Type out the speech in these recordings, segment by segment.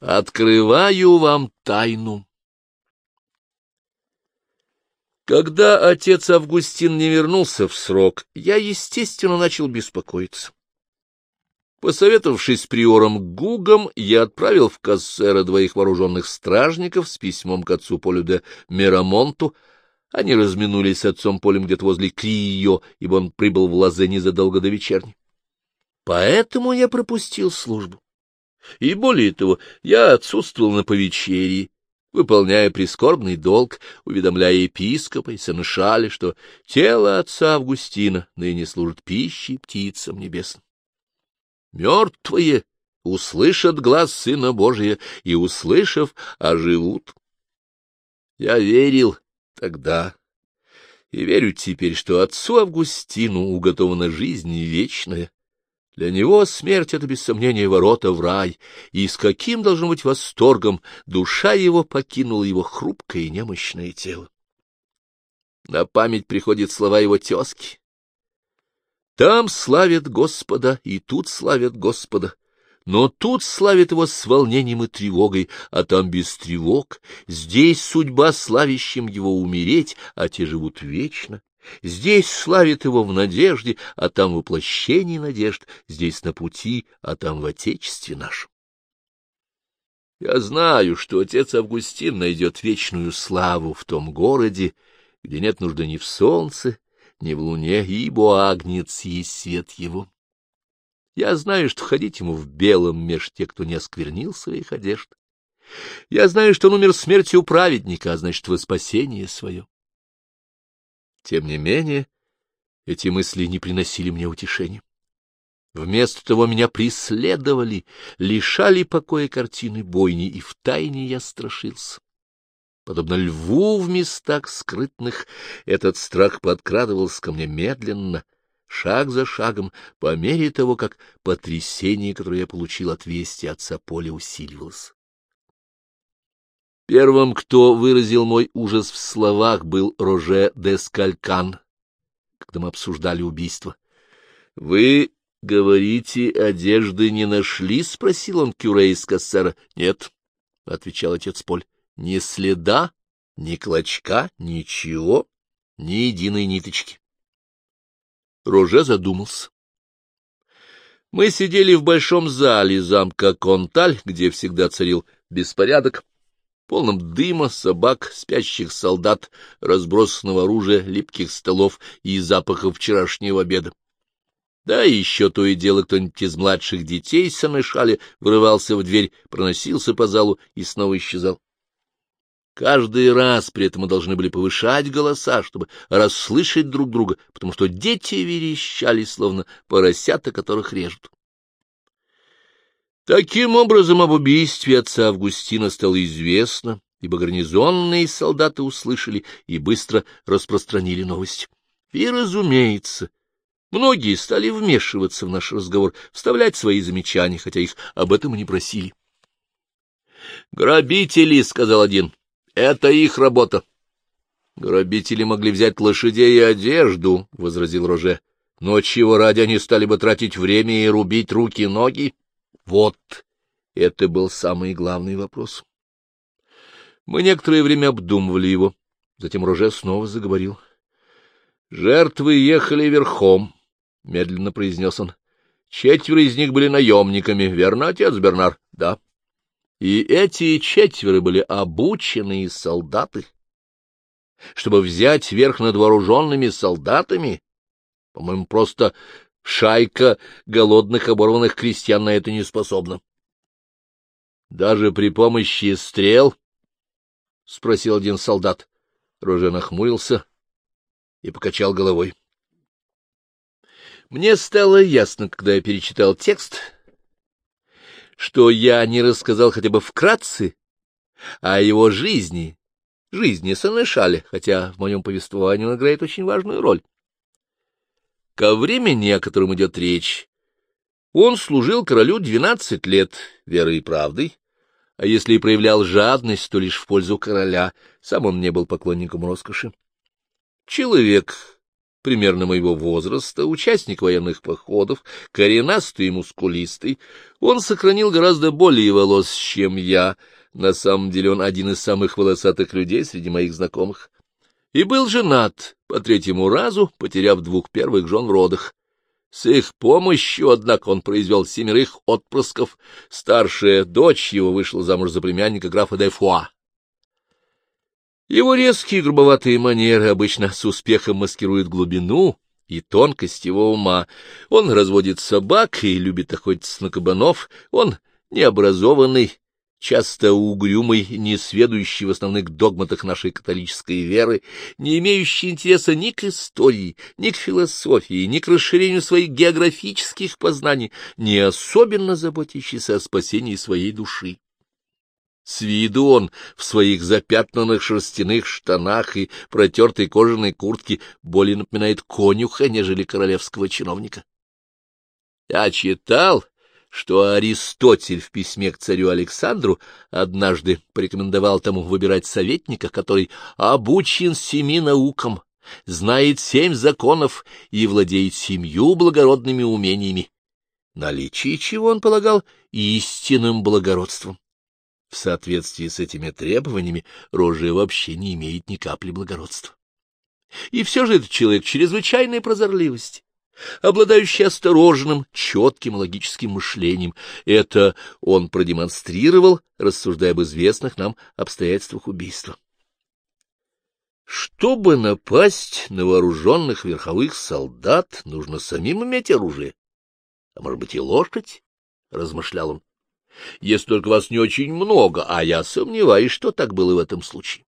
Открываю вам тайну. Когда отец Августин не вернулся в срок, я, естественно, начал беспокоиться. Посоветовавшись с приором Гугом, я отправил в Кассера двоих вооруженных стражников с письмом к отцу Полю де Мерамонту. Они разминулись с отцом Полем где-то возле Крио, ибо он прибыл в Лазе незадолго до вечерни. Поэтому я пропустил службу. И более того, я отсутствовал на повечерии, выполняя прискорбный долг, уведомляя епископа и сенешаля, что тело отца Августина ныне служит пищей птицам небесным. Мертвые услышат глаз Сына Божия и, услышав, оживут. Я верил тогда и верю теперь, что отцу Августину уготована жизнь вечная. Для него смерть — это, без сомнения, ворота в рай, и с каким, должно быть, восторгом душа его покинула его хрупкое и немощное тело. На память приходят слова его тезки, там славят Господа, и тут славят Господа. Но тут славят его с волнением и тревогой, а там без тревог. Здесь судьба славящим его умереть, а те живут вечно. Здесь славят его в надежде, а там воплощение надежд. Здесь на пути, а там в Отечестве нашем. Я знаю, что отец Августин найдет вечную славу в том городе, где нет нужды ни в солнце, ни в луне, ибо агнец есть свет его. Я знаю, что ходить ему в белом меж тех, кто не осквернил своих одежд. Я знаю, что он умер смертью праведника, а значит, во спасение свое. Тем не менее, эти мысли не приносили мне утешения. Вместо того меня преследовали, лишали покоя картины бойни, и втайне я страшился. Подобно льву в местах скрытных, этот страх подкрадывался ко мне медленно, шаг за шагом, по мере того, как потрясение, которое я получил от вести отца Поля, усиливалось. Первым, кто выразил мой ужас в словах, был Роже де Скалькан, когда мы обсуждали убийство. — Вы говорите, одежды не нашли? — спросил он Кюре из Кассера. — Нет, — отвечал отец Поль. Ни следа, ни клочка, ничего, ни единой ниточки. Роже задумался. Мы сидели в большом зале замка Конталь, где всегда царил беспорядок, полном дыма, собак, спящих солдат, разбросанного оружия, липких столов и запахов вчерашнего обеда. Да еще то и дело кто-нибудь из младших детей с шале врывался в дверь, проносился по залу и снова исчезал. Каждый раз при этом мы должны были повышать голоса, чтобы расслышать друг друга, потому что дети верещали, словно поросята, которых режут. Таким образом, об убийстве отца Августина стало известно, ибо гарнизонные солдаты услышали и быстро распространили новость. И, разумеется, многие стали вмешиваться в наш разговор, вставлять свои замечания, хотя их об этом и не просили. «Грабители», — сказал один, это их работа. Грабители могли взять лошадей и одежду, — возразил Роже. Но чего ради они стали бы тратить время и рубить руки и ноги? Вот, это был самый главный вопрос. Мы некоторое время обдумывали его. Затем Роже снова заговорил. — Жертвы ехали верхом, — медленно произнес он. — Четверо из них были наемниками, верно, отец Бернар? — Да. И эти четверо были обученные солдаты. Чтобы взять верх над вооруженными солдатами, по-моему, просто шайка голодных оборванных крестьян на это не способна. — Даже при помощи стрел? — спросил один солдат. Роже нахмурился и покачал головой. Мне стало ясно, когда я перечитал текст, что я не рассказал хотя бы вкратце о его жизни, жизни Санешале, хотя в моем повествовании он играет очень важную роль. Ко времени, о котором идет речь, он служил королю двенадцать лет верой и правдой, а если и проявлял жадность, то лишь в пользу короля, сам он не был поклонником роскоши. Человек, примерно моего возраста, участник военных походов, коренастый и мускулистый. Он сохранил гораздо более волос, чем я. На самом деле он один из самых волосатых людей среди моих знакомых. И был женат по третьему разу, потеряв двух первых жен в родах. С их помощью, однако, он произвел семерых отпрысков. Старшая дочь его вышла замуж за племянника графа де Фуа. Его резкие грубоватые манеры обычно с успехом маскируют глубину и тонкость его ума. Он разводит собак и любит охотиться на кабанов. Он необразованный, часто угрюмый, не сведущий в основных догматах нашей католической веры, не имеющий интереса ни к истории, ни к философии, ни к расширению своих географических познаний, не особенно заботящийся о спасении своей души. С виду он в своих запятнанных шерстяных штанах и протертой кожаной куртке более напоминает конюха, нежели королевского чиновника. Я читал что Аристотель в письме к царю Александру однажды порекомендовал тому выбирать советника, который обучен семи наукам, знает семь законов и владеет семью благородными умениями, наличие чего он полагал истинным благородством. В соответствии с этими требованиями Рожия вообще не имеет ни капли благородства. И все же этот человек чрезвычайной прозорливости обладающий осторожным, четким логическим мышлением. Это он продемонстрировал, рассуждая об известных нам обстоятельствах убийства. Чтобы напасть на вооруженных верховых солдат, нужно самим иметь оружие. А может быть и лошадь, — размышлял он. Если только вас не очень много, а я сомневаюсь, что так было в этом случае.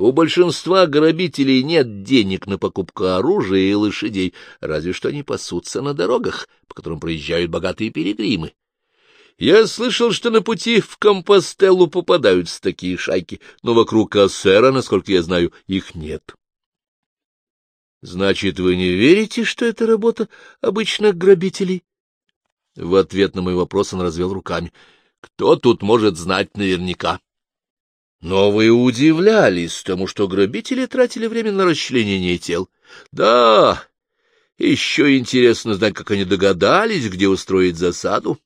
У большинства грабителей нет денег на покупку оружия и лошадей, разве что они пасутся на дорогах, по которым проезжают богатые пилигримы. Я слышал, что на пути в Компостеллу попадаются такие шайки, но вокруг Ассера, насколько я знаю, их нет. Значит, вы не верите, что это работа обычных грабителей? В ответ на мой вопрос он развел руками. Кто тут может знать наверняка? Но вы удивлялись тому, что грабители тратили время на расчленение тел. Да, еще интересно знать, как они догадались, где устроить засаду.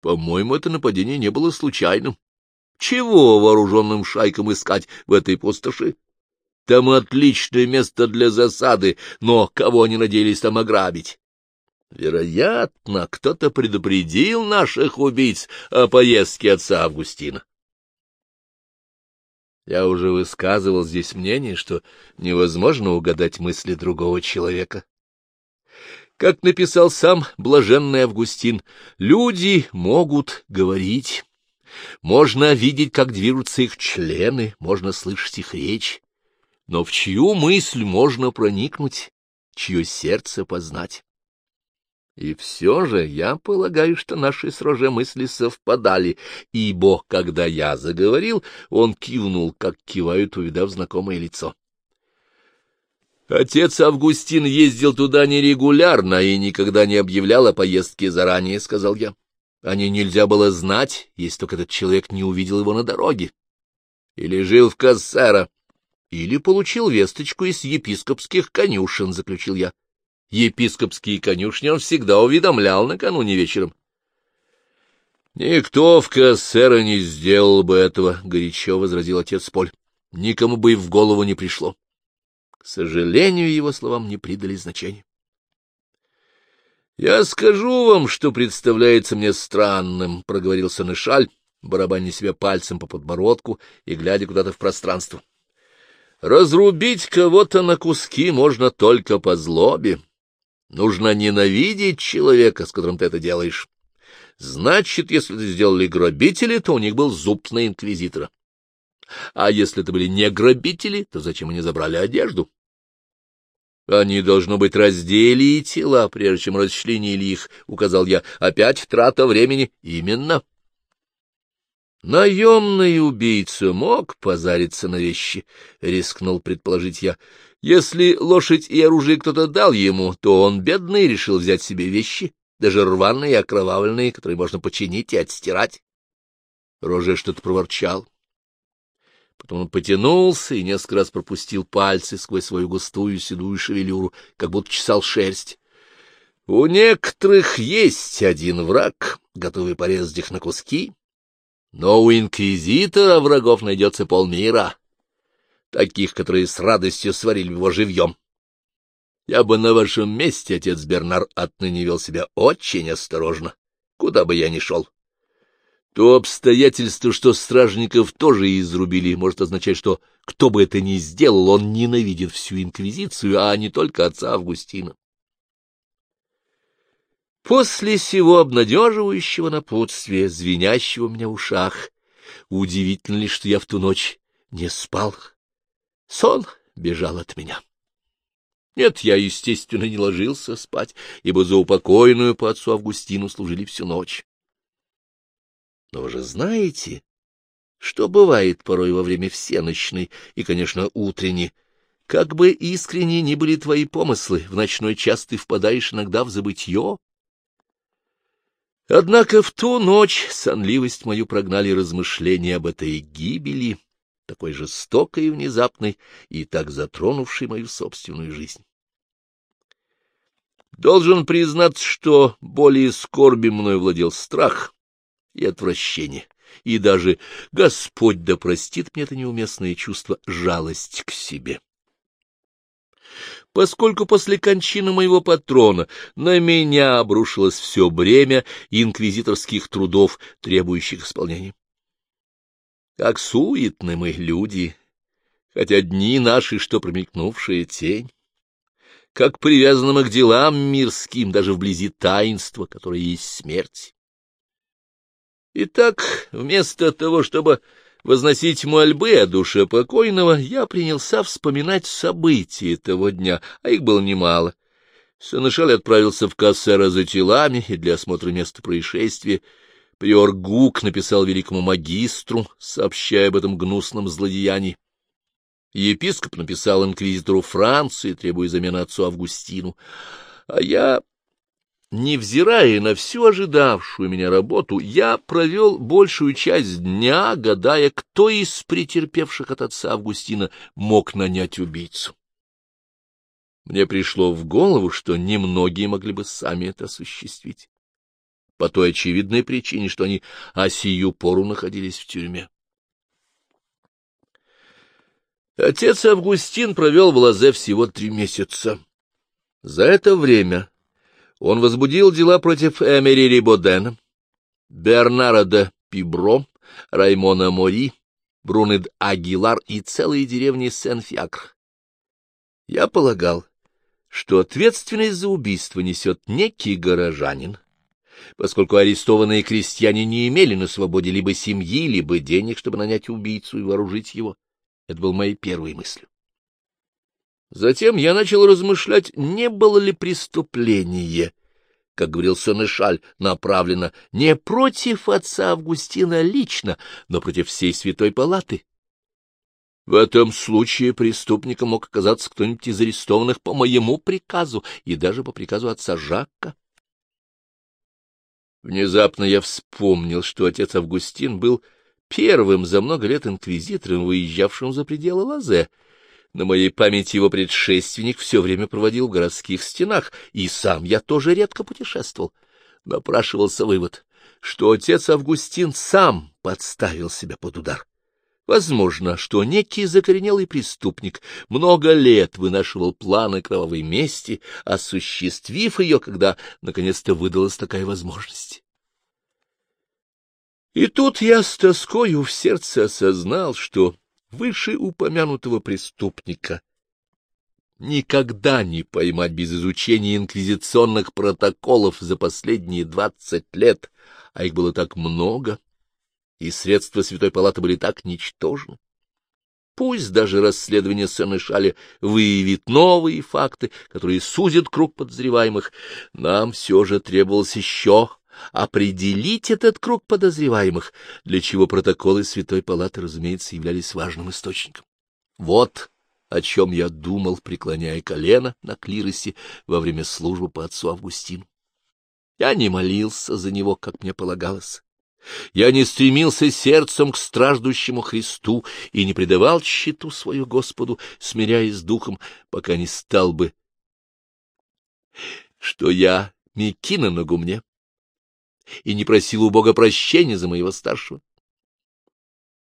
По-моему, это нападение не было случайным. Чего вооруженным шайкам искать в этой пустоши? Там отличное место для засады, но кого они надеялись там ограбить? Вероятно, кто-то предупредил наших убийц о поездке отца Августина. Я уже высказывал здесь мнение, что невозможно угадать мысли другого человека. Как написал сам блаженный Августин, люди могут говорить. Можно видеть, как движутся их члены, можно слышать их речь. Но в чью мысль можно проникнуть, чье сердце познать? И все же я полагаю, что наши с Роже мысли совпадали, ибо, когда я заговорил, он кивнул, как кивают, увидав знакомое лицо. Отец Августин ездил туда нерегулярно и никогда не объявлял о поездке заранее, — сказал я. О ней нельзя было знать, если только этот человек не увидел его на дороге. Или жил в Кассера, или получил весточку из епископских конюшен, — заключил я епископские конюшни он всегда уведомлял накануне вечером. — Никто в Кассера не сделал бы этого, — горячо возразил отец Поль. — Никому бы и в голову не пришло. К сожалению, его словам не придали значения. — Я скажу вам, что представляется мне странным, — проговорил Санышаль, барабаня себя пальцем по подбородку и глядя куда-то в пространство. — Разрубить кого-то на куски можно только по злобе. Нужно ненавидеть человека, с которым ты это делаешь. Значит, если это сделали грабители, то у них был зуб на инквизитора. А если это были не грабители, то зачем они забрали одежду? Они, должно быть, раздели тела, прежде чем расчленили их, — указал я. Опять трата времени. Именно. Наемный убийца мог позариться на вещи, — рискнул предположить я. Если лошадь и оружие кто-то дал ему, то он, бедный, решил взять себе вещи, даже рваные и окровавленные, которые можно починить и отстирать. Роже что-то проворчал. Потом он потянулся и несколько раз пропустил пальцы сквозь свою густую седую шевелюру, как будто чесал шерсть. У некоторых есть один враг, готовый порезать их на куски, но у инквизитора врагов найдется полмира, таких, которые с радостью сварили его живьем. Я бы на вашем месте, отец Бернар, отныне вел себя очень осторожно, куда бы я ни шел. То обстоятельство, что стражников тоже изрубили, может означать, что кто бы это ни сделал, он ненавидит всю инквизицию, а не только отца Августина. После сего обнадеживающего напутствия, звенящего у меня в ушах, удивительно ли, что я в ту ночь не спал. Сон бежал от меня. Нет, я, естественно, не ложился спать, ибо за упокойную по отцу Августину служили всю ночь. Но вы же знаете, что бывает порой во время всеночной и, конечно, утренней. Как бы искренне ни были твои помыслы, в ночной час ты впадаешь иногда в забытье, Однако в ту ночь сонливость мою прогнали размышления об этой гибели, такой жестокой и внезапной, и так затронувшей мою собственную жизнь. Должен признаться, что более скорби мной владел страх и отвращение, и даже Господь да простит мне это неуместное чувство жалость к себе поскольку после кончины моего патрона на меня обрушилось все бремя инквизиторских трудов, требующих исполнения. Как суетны мы люди, хотя дни наши, что промелькнувшая тень, как привязаны мы к делам мирским, даже вблизи таинства, которое есть смерть. Итак, вместо того, чтобы возносить мольбы о душе покойного, я принялся вспоминать события того дня, а их было немало. Сенешаль отправился в Кассера за телами и для осмотра места происшествия. Приор Гук написал великому магистру, сообщая об этом гнусном злодеянии. Епископ написал инквизитору Франции, требуя замены отцу Августину. А я Невзирая на всю ожидавшую меня работу, я провел большую часть дня, гадая, кто из претерпевших от отца Августина мог нанять убийцу. Мне пришло в голову, что немногие могли бы сами это осуществить, по той очевидной причине, что они о сию пору находились в тюрьме. Отец Августин провел в Лазе всего три месяца. За это время он возбудил дела против Эмери Рибодена, Бернара де Пибро, Раймона Мори, Брунед Агилар и целые деревни Сен-Фиакр. Я полагал, что ответственность за убийство несет некий горожанин, поскольку арестованные крестьяне не имели на свободе либо семьи, либо денег, чтобы нанять убийцу и вооружить его. Это был моей первой мыслью. Затем я начал размышлять, не было ли преступление, как говорил Сенешаль, направлено не против отца Августина лично, но против всей святой палаты. В этом случае преступником мог оказаться кто-нибудь из арестованных по моему приказу и даже по приказу отца Жакка. Внезапно я вспомнил, что отец Августин был первым за много лет инквизитором, выезжавшим за пределы Лазе, на моей памяти его предшественник все время проводил в городских стенах, и сам я тоже редко путешествовал. Напрашивался вывод, что отец Августин сам подставил себя под удар. Возможно, что некий закоренелый преступник много лет вынашивал планы кровавой мести, осуществив ее, когда наконец-то выдалась такая возможность. И тут я с тоскою в сердце осознал, что вышеупомянутого преступника никогда не поймать без изучения инквизиционных протоколов за последние двадцать лет, а их было так много, и средства Святой Палаты были так ничтожны. Пусть даже расследование Сенешаля выявит новые факты, которые сузят круг подозреваемых, нам все же требовалось еще определить этот круг подозреваемых, для чего протоколы Святой Палаты, разумеется, являлись важным источником. Вот о чем я думал, преклоняя колено на клиросе во время службы по отцу Августину. Я не молился за него, как мне полагалось, Я не стремился сердцем к страждущему Христу и не предавал щиту свою Господу, смиряясь духом, пока не стал бы, что я Микина на гумне, и не просил у Бога прощения за моего старшего.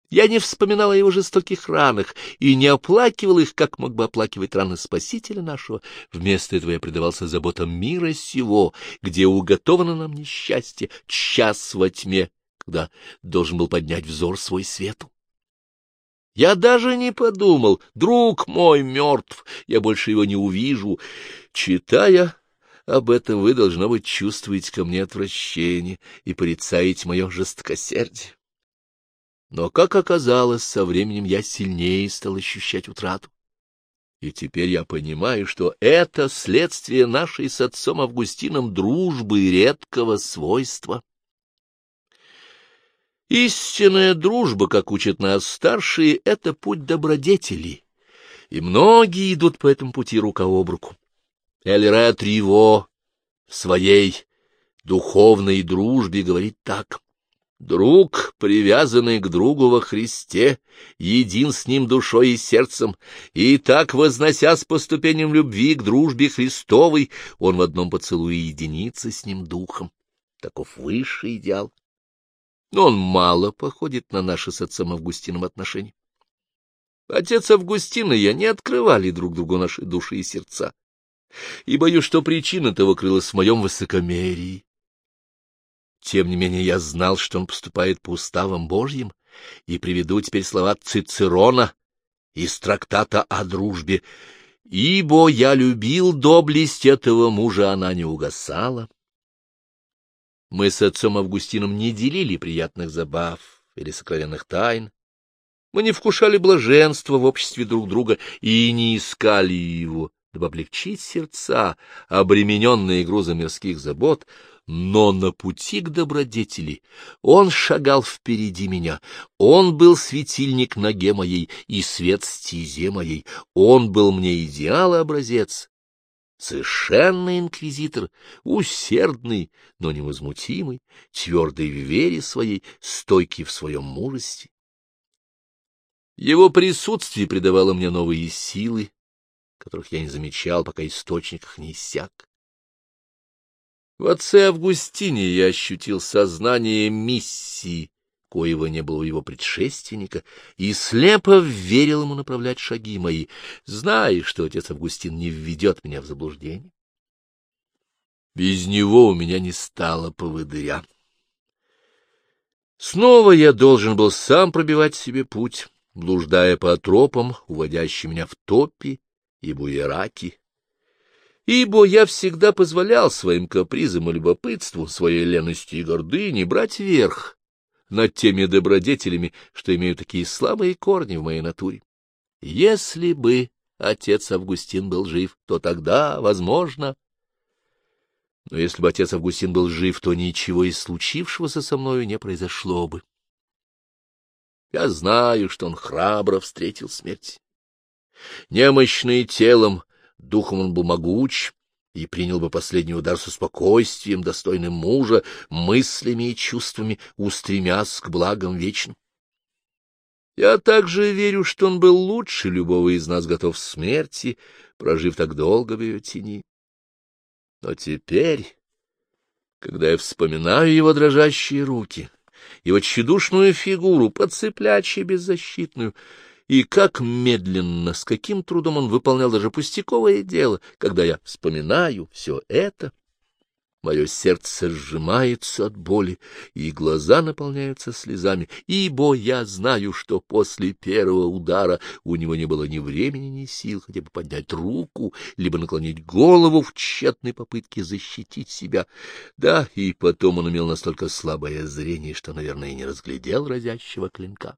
Я не вспоминал о его жестоких ранах и не оплакивал их, как мог бы оплакивать раны Спасителя нашего. Вместо этого я предавался заботам мира сего, где уготовано нам несчастье, час во тьме, когда должен был поднять взор свой свету. Я даже не подумал, друг мой мертв, я больше его не увижу. Читая об этом, вы, должно быть, чувствуете ко мне отвращение и порицаете мое жестокосердие. Но, как оказалось, со временем я сильнее стал ощущать утрату. И теперь я понимаю, что это следствие нашей с отцом Августином дружбы редкого свойства. Истинная дружба, как учат нас старшие, — это путь добродетели, и многие идут по этому пути рука об руку. Эльре Триво в своей духовной дружбе говорит так. Друг, привязанный к другу во Христе, един с ним душой и сердцем, и так, возносясь по ступеням любви к дружбе Христовой, он в одном поцелуе единится с ним духом. Таков высший идеал. Но он мало походит на наши с отцом Августином отношения. Отец Августин и я не открывали друг другу наши души и сердца, и боюсь, что причина того крылась в моем высокомерии тем не менее я знал, что он поступает по уставам Божьим, и приведу теперь слова Цицерона из трактата о дружбе. «Ибо я любил доблесть этого мужа, она не угасала». Мы с отцом Августином не делили приятных забав или сокровенных тайн. Мы не вкушали блаженства в обществе друг друга и не искали его, дабы облегчить сердца, обремененные грузом мирских забот, но на пути к добродетели он шагал впереди меня, он был светильник ноге моей и свет стезе моей, он был мне идеал и образец, совершенный инквизитор, усердный, но невозмутимый, твердый в вере своей, стойкий в своем мужестве. Его присутствие придавало мне новые силы, которых я не замечал, пока источник их не иссяк. В отце Августине я ощутил сознание миссии, коего не было у его предшественника, и слепо верил ему направлять шаги мои, зная, что отец Августин не введет меня в заблуждение. Без него у меня не стало поводыря. Снова я должен был сам пробивать себе путь, блуждая по тропам, уводящим меня в топи и буераки, ибо я всегда позволял своим капризам и любопытству, своей лености и гордыне брать верх над теми добродетелями, что имеют такие слабые корни в моей натуре. Если бы отец Августин был жив, то тогда, возможно... Но если бы отец Августин был жив, то ничего из случившегося со мною не произошло бы. Я знаю, что он храбро встретил смерть. Немощный телом, Духом он был могуч и принял бы последний удар со спокойствием, достойным мужа, мыслями и чувствами, устремясь к благам вечным. Я также верю, что он был лучше любого из нас готов смерти, прожив так долго в ее тени. Но теперь, когда я вспоминаю его дрожащие руки, его тщедушную фигуру, подцеплячью беззащитную, и как медленно, с каким трудом он выполнял даже пустяковое дело, когда я вспоминаю все это. Мое сердце сжимается от боли, и глаза наполняются слезами, ибо я знаю, что после первого удара у него не было ни времени, ни сил хотя бы поднять руку, либо наклонить голову в тщетной попытке защитить себя. Да, и потом он имел настолько слабое зрение, что, наверное, не разглядел разящего клинка.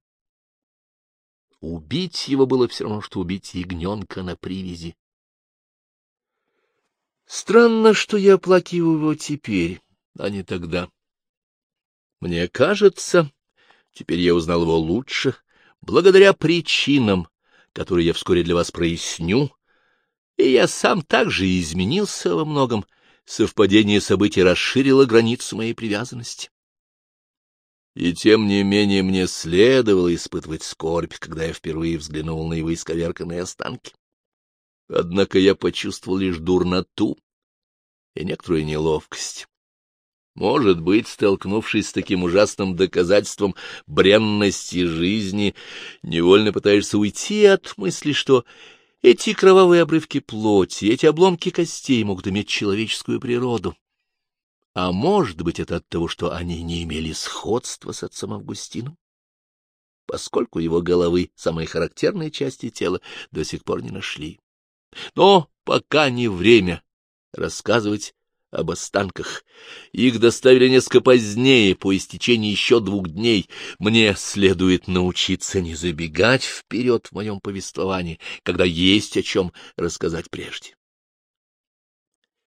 Убить его было все равно, что убить ягненка на привязи. Странно, что я оплакиваю его теперь, а не тогда. Мне кажется, теперь я узнал его лучше, благодаря причинам, которые я вскоре для вас проясню, и я сам также изменился во многом, совпадение событий расширило границу моей привязанности. И тем не менее мне следовало испытывать скорбь, когда я впервые взглянул на его исковерканные останки. Однако я почувствовал лишь дурноту и некоторую неловкость. Может быть, столкнувшись с таким ужасным доказательством бренности жизни, невольно пытаешься уйти от мысли, что эти кровавые обрывки плоти, эти обломки костей могут иметь человеческую природу. А может быть, это от того, что они не имели сходства с отцом Августином, поскольку его головы, самые характерные части тела, до сих пор не нашли. Но пока не время рассказывать об останках. Их доставили несколько позднее, по истечении еще двух дней. Мне следует научиться не забегать вперед в моем повествовании, когда есть о чем рассказать прежде.